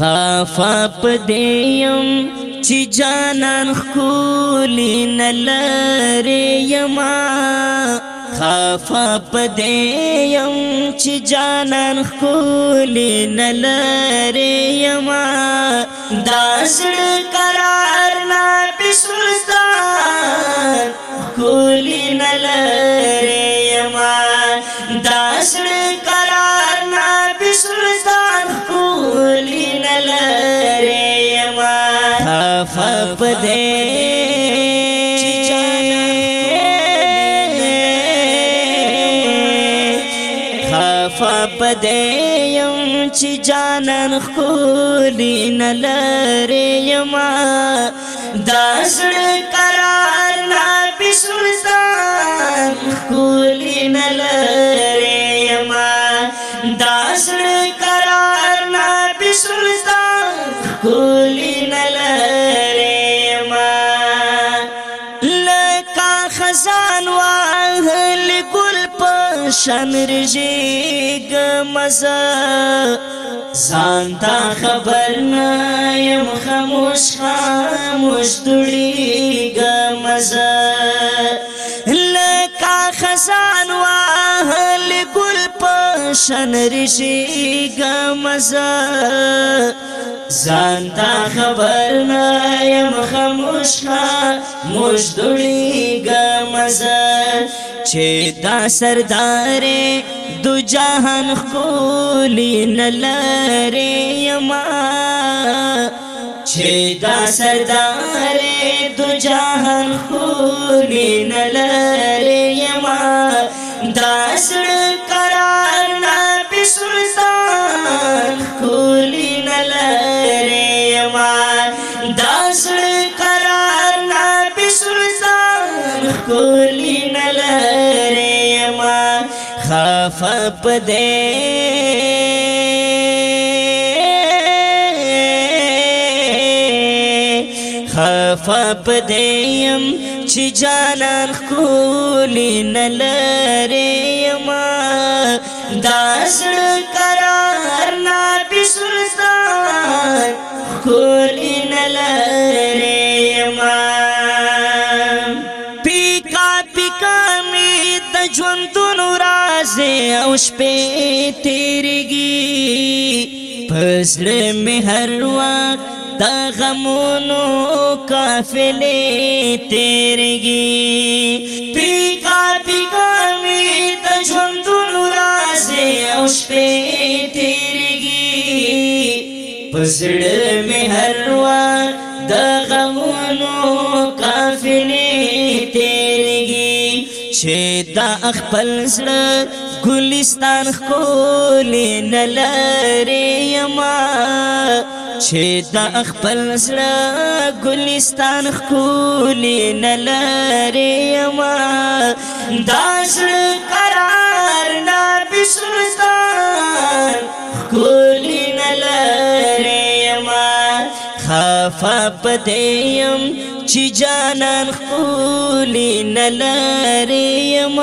خافا پدیم چی جانان خکولی نلری یما خافا پدیم چی جانان خکولی نلری یما داسر قرار نا خپ دے چې جانان خفا پدیم چې جانان خولی نه لري یما داسړ قرار نه پښورستان خولی نه لري یما داسړ قرار نه پښورستان خولی شان رژیګ مزه ځان ته خبر نه يم خاموش خاموش دړيګ مزه لکه خزان وهل ګل په شان رژیګ مزه ځان ته خبر نه يم خاموش خاموش دړيګ مزه چې دا سردار دو جهان خولی نلری یما چې دا سردار دو جهان خولی نلری کلی نلره ما خاف پده خاف پده يم چې جانان کلی نلره ما داسړ قرار نا بسرستان کلی او شپې تیرېږي پسړه می هر وخت دا غمونو قافلې تیرېږي پیګا پیګا می د ژوندونو رازې او شپې تیرېږي پسړه می هر وخت دا غمونو قافلې تیرېږي چې دا خپل زړه ګلستان خولې نه لري یما چې د خپل زړه ګلستان خولې نه لري یما دا زړه قرار نه بسرستان خولې نه لري خفا پدیم چې جانان خولی نلریم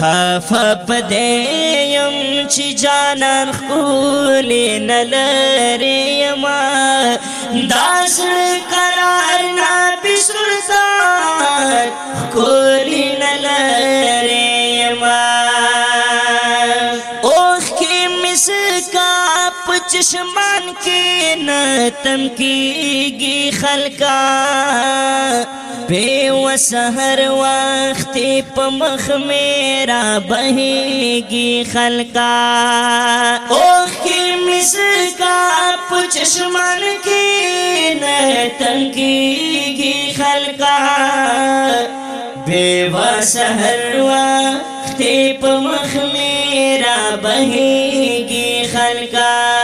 خفا پدیم چې جانان خولی نلریم داسر قرار نا بسرتا خولی چشمان کې نه تم کېږي خلکا په وسهر وخت په مخ میرا بهيږي خلکا اوخ کې مسکا په چشمان کې نه تم کېږي خلکا بیوا سحر وقت په مخ میرا بهيږي خلکا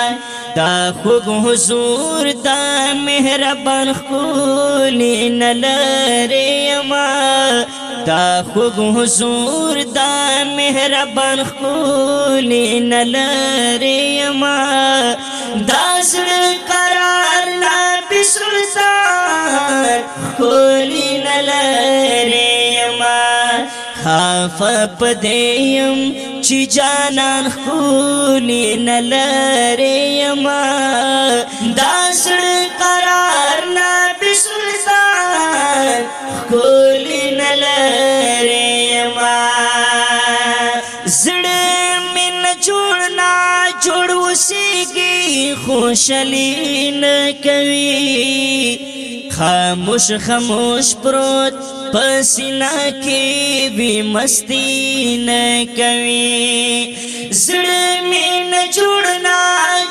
دا خوږ حضور دا مهربان خولي نلري ما دا خوږ حضور دا مهربان خولي نلري ما دا سر قرار لا بسلطان خولي نلري ما خاف پدیم چې جانان خولې نه لري ما دا سړ قرار نه بسل ځان خولې نه لري ما زړ من جوړ نه جوړ وسیږي خوشالي نه کوي خاموش خاموش پروت پسنا کی بی مستی نه کوي زړه می نه جوړنا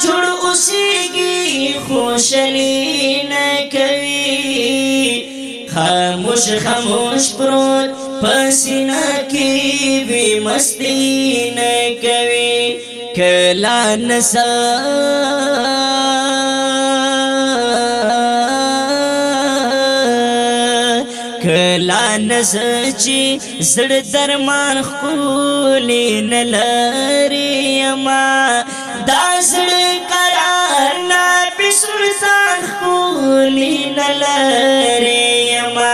جوړ اوسېږي خوشالي نه کوي خاموش خاموش پروت پسنا کی بی مستی نه کوي کلا نسا کلا نس چې زړه درمان خولې نه لري یما دا زړه قرار نه بسر ځان خولې نه لري یما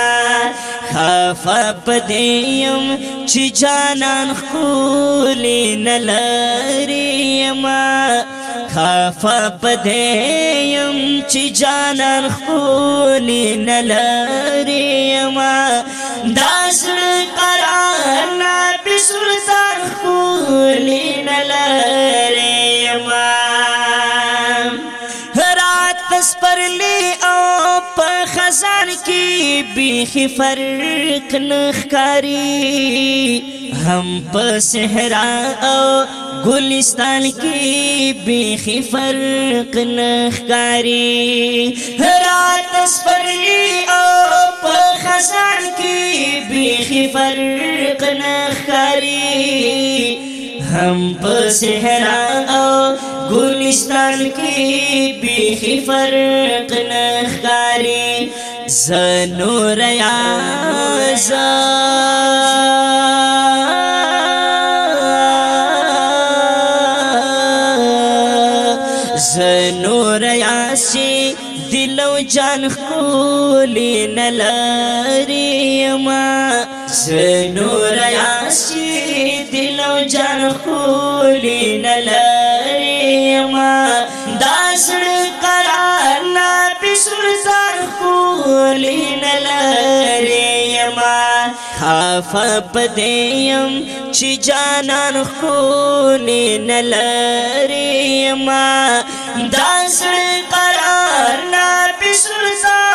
خفا پدیم چې جانان خولې نه لري یما خفا پدیم چی جانان خولی نلریم داسر قرار نبی سلطان خولی نلریم رات سپرلی او په خزان کې بیخی فرق نخکاری هم په صحرا او ګلستان کې به فرق نخکاری هرات سپرلی او په خزان کې به فرق نخکاری هم په صحرا او ګلستان کې به فرق نخکاری زنور یا زنور ولي نلاري ما زنور عاشي دلو جان خولي نلاري ما داسر قرار نا پسر زار خولي نلاري ما خاف پدیم چې جانان خولي نلاري ما داسر قرار نا پسر زار